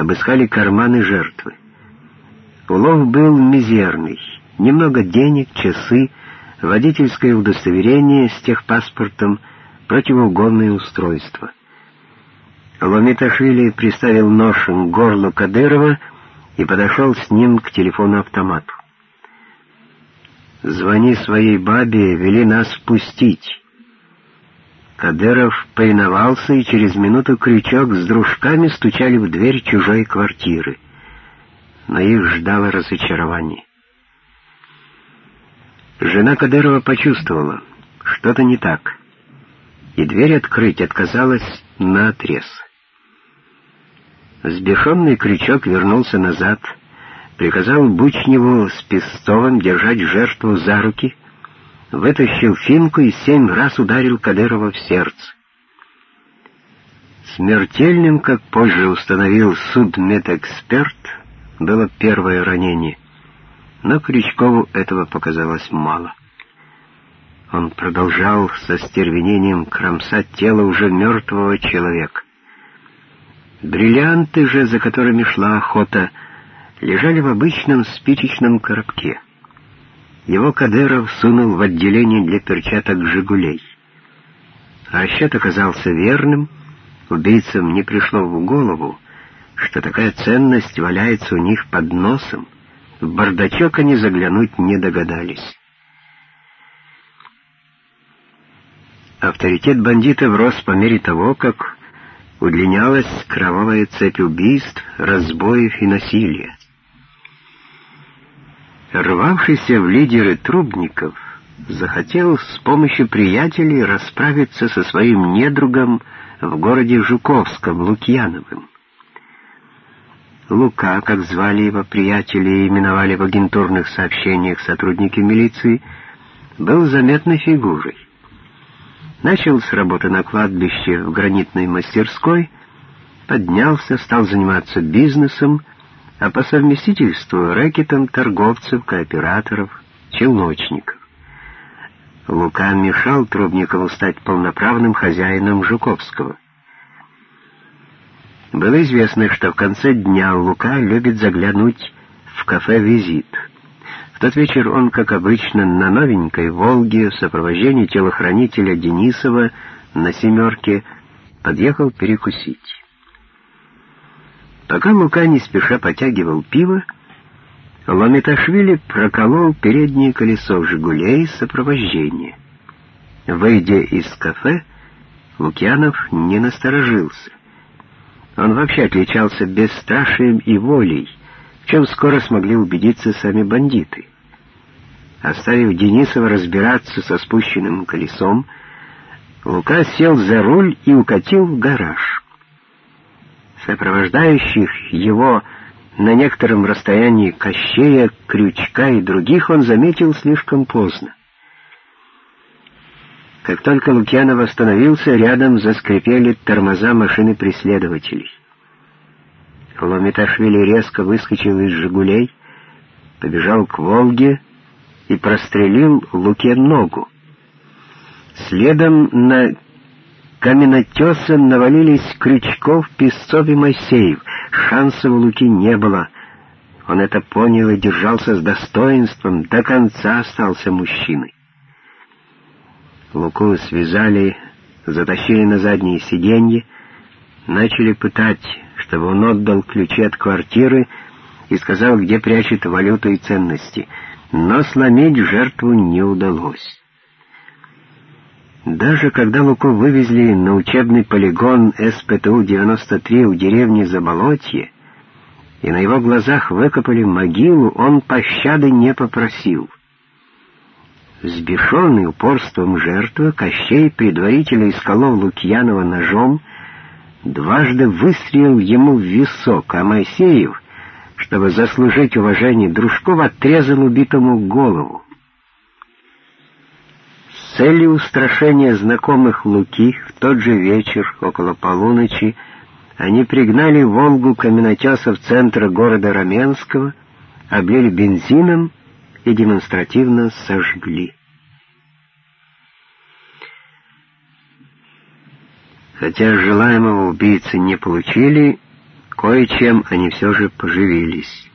обыскали карманы жертвы. Улов был мизерный. Немного денег, часы, водительское удостоверение с техпаспортом, противоугонное устройство. Ломиташвили приставил нож к горлу Кадырова и подошел с ним к телефону-автомату. «Звони своей бабе, вели нас пустить». Кадыров повиновался, и через минуту крючок с дружками стучали в дверь чужой квартиры. Но их ждало разочарование. Жена Кадырова почувствовала, что-то не так, и дверь открыть отказалась наотрез. Сбешенный крючок вернулся назад, приказал Бучневу с Пестовым держать жертву за руки, вытащил финку и семь раз ударил Кадырова в сердце. Смертельным, как позже установил судмедэксперт, было первое ранение, но Крючкову этого показалось мало. Он продолжал со стервенением кромсать тело уже мертвого человека. Бриллианты же, за которыми шла охота, лежали в обычном спичечном коробке. Его Кадыров сунул в отделение для перчаток «Жигулей». Расчет оказался верным, убийцам не пришло в голову, что такая ценность валяется у них под носом, в бардачок они заглянуть не догадались. Авторитет бандитов рос по мере того, как удлинялась кровавая цепь убийств, разбоев и насилия. Рвавшийся в лидеры Трубников захотел с помощью приятелей расправиться со своим недругом в городе Жуковском, Лукьяновым. Лука, как звали его приятели и именовали в агентурных сообщениях сотрудники милиции, был заметной фигурой. Начал с работы на кладбище в гранитной мастерской, поднялся, стал заниматься бизнесом, а по совместительству рэкетом торговцев, кооператоров, челночников. Лука мешал Трубникову стать полноправным хозяином Жуковского. Было известно, что в конце дня Лука любит заглянуть в кафе «Визит». В тот вечер он, как обычно, на новенькой «Волге» в сопровождении телохранителя Денисова на «семерке» подъехал перекусить. Пока Лука не спеша потягивал пиво, Ломиташвили проколол переднее колесо «Жигулей» сопровождения. Выйдя из кафе, Лукьянов не насторожился. Он вообще отличался бесстрашием и волей, в чем скоро смогли убедиться сами бандиты. Оставив Денисова разбираться со спущенным колесом, Лука сел за руль и укатил в гараж. Сопровождающих его на некотором расстоянии Кощея, Крючка и других он заметил слишком поздно. Как только Лукьянов остановился, рядом заскрипели тормоза машины преследователей. Ломиташвили резко выскочил из «Жигулей», побежал к «Волге» и прострелил Луке ногу. Следом на каменотеса навалились Крючков, Песцов и Моисеев. Шансов у Луки не было. Он это понял и держался с достоинством, до конца остался мужчиной. Луку связали, затащили на заднее сиденье, начали пытать, чтобы он отдал ключи от квартиры и сказал, где прячет валюту и ценности. Но сломить жертву не удалось. Даже когда Луку вывезли на учебный полигон СПТУ-93 у деревни Заболотье, и на его глазах выкопали могилу, он пощады не попросил — Сбешенный упорством жертвы, Кощей предварительно исколол Лукьянова ножом, дважды выстрелил ему в висок, а Моисеев, чтобы заслужить уважение Дружкова, отрезал убитому голову. Целью устрашения знакомых Луки в тот же вечер, около полуночи, они пригнали «Волгу» каменотесов центра города Раменского, облили бензином и демонстративно сожгли. Хотя желаемого убийцы не получили, Кое-чем они все же поживились.